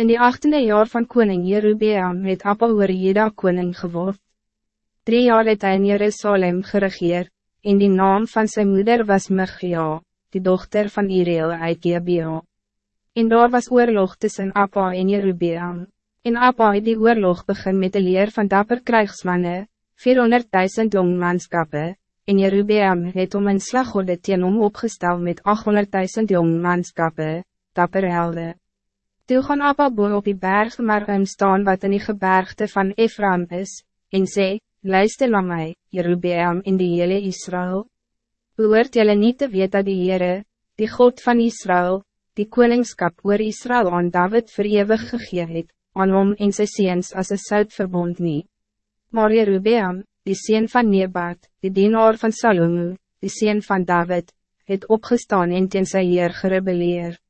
In die achtende jaar van koning Jerubeam het Abba oor Jeda koning geword. Drie jaar het hy in Jerusalem geregeer, en die naam van zijn moeder was Mechia, die dochter van Ireel uit Gebea. En daar was oorlog tussen Abba en Jerubeam. En Abba het die oorlog begin met de leer van dapper krijgsmannen, 400.000 jongmanskappe, en Jerubeam het om een slaggorde teen hom opgestel met 800.000 jongmanskappe, dapper helde. Toe gaan Abba boer op die berg maar hem staan wat in die gebergte van Ephraim is, en sê, luister na my, Jerubeam in die hele Israël. Behoort jylle niet te weet dat die Heere, die God van Israël, die koningskap oor Israël aan David verewig gegee het, aan hom en sy seens as een soutverbond nie. Maar Jerubeam, die sien van Nebat, die dienaar van Salomo, die sien van David, het opgestaan en teen sy heer gerebeleer.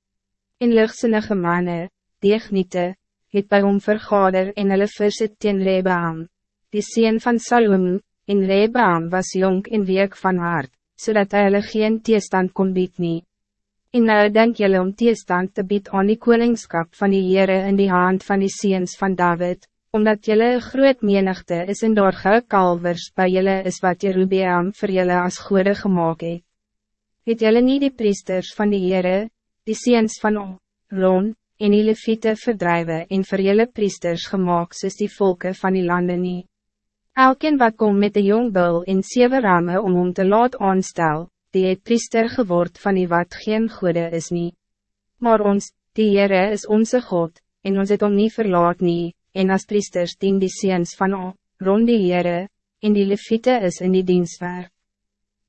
In lichtsinnige manne, deegniete, het by hom vergader en hulle versit teen Rebaam, die sien van Salomo, en Rebaam was jong en week van hart, zodat hij hulle geen teestand kon bied nie. En nou denk jylle om teestand te bied aan die koningskap van die Heere in die hand van die seens van David, omdat jelle een groot menigte is en daar gou kalvers by jelle is wat Jerubeam vir jelle as goede gemaakt het. Het jelle nie die priesters van die Heere, die seens van Ron, en die leviete verdrijven en vir jelle priesters gemaakt soos die volken van die landen nie. Elkeen wat kom met de jong bul en sewe rame om hom te laat aanstel, die het priester geword van die wat geen goede is nie. Maar ons, die Heere is onze God, en ons het om nie verlaat nie, en as priesters dien die seens van O, rond die Heere, en die leviete is in die dienstwerk.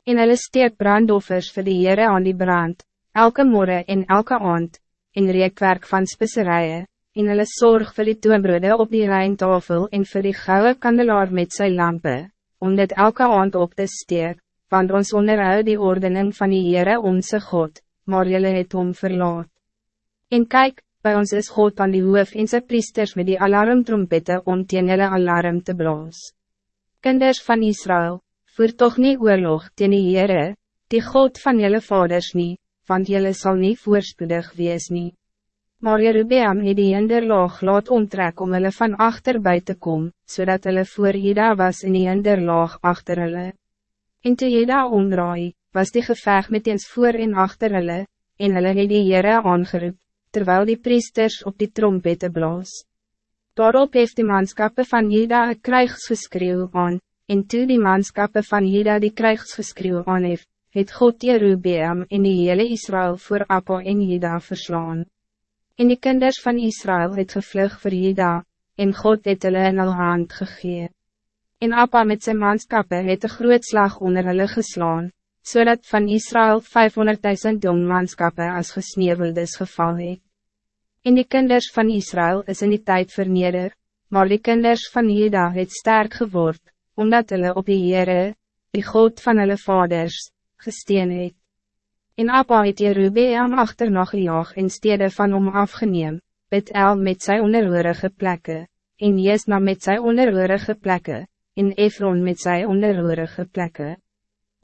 En hulle steek brandoffers vir die Heere aan die brand, elke morgen en elke aand, en reekwerk van spisserijen, en hulle zorg vir die toonbrode op die rijntafel en vir die gouden kandelaar met sy lampe, om dit elke aand op te steek, want ons onderhoud die ordening van die Heere onze God, maar julle het om verlaat. En kijk, bij ons is God aan die hoof en sy priesters met die alarmtrompette om teen jylle alarm te blaas. Kinders van Israël, voer toch niet oorlog teen die Heere, die God van jylle vaders nie, want jylle sal nie voorspoedig wees nie. Maar Jerubeam het die hinderlaag laat omtrek om hulle van achter bij te kom, zodat hulle voor Jeda was in die hinderlaag achter hulle. En toe Jeda omdraai, was die geveg met eens voor en achter hulle, en hulle het die Heere aangeroep, terwijl die priesters op die trompette blaas. Daarop heeft die manskappe van Jeda een krijgsgeskreeuw aan, en toe die manskappe van Jeda die krijgsgeskreeuw aan heeft, het God Jerubeam in die hele Israël voor Appa en Jeda verslaan. En die kinders van Israël het gevlug voor Jeda, en God het hulle in al hand gegee. En Appa met zijn manskappe het een groot slag onder hulle geslaan, zodat van Israël 500.000 jongmanskappe als gesneeuweldes geval het. En die kinders van Israël is in die tijd verneder, maar die kinders van Jeda het sterk geword, omdat hulle op die Heere, die God van hulle vaders, gesteen het. En Abba het Jerubeam achterna gejaag in stede van hom afgeneem, Bet-El met sy onderhoorige plekke, en Jesna met sy onderhoorige plekke, en Efron met sy onderhoorige plekke.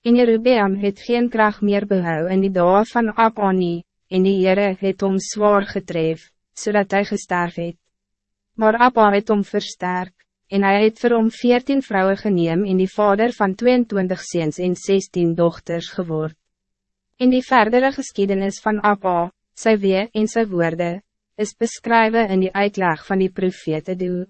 En Jerubeam het geen kracht meer behou in die dag van Abani, en die Heere het om zwaar getref, zodat hij gesterf het. Maar Abba het om versterk, en hij het vir hom veertien vrouwen geneem en die vader van 22 seens en 16 dochters geword. In die verdere geschiedenis van Abba, sy wee en sy woorde, is beschrijven in die uitleg van die profete doel.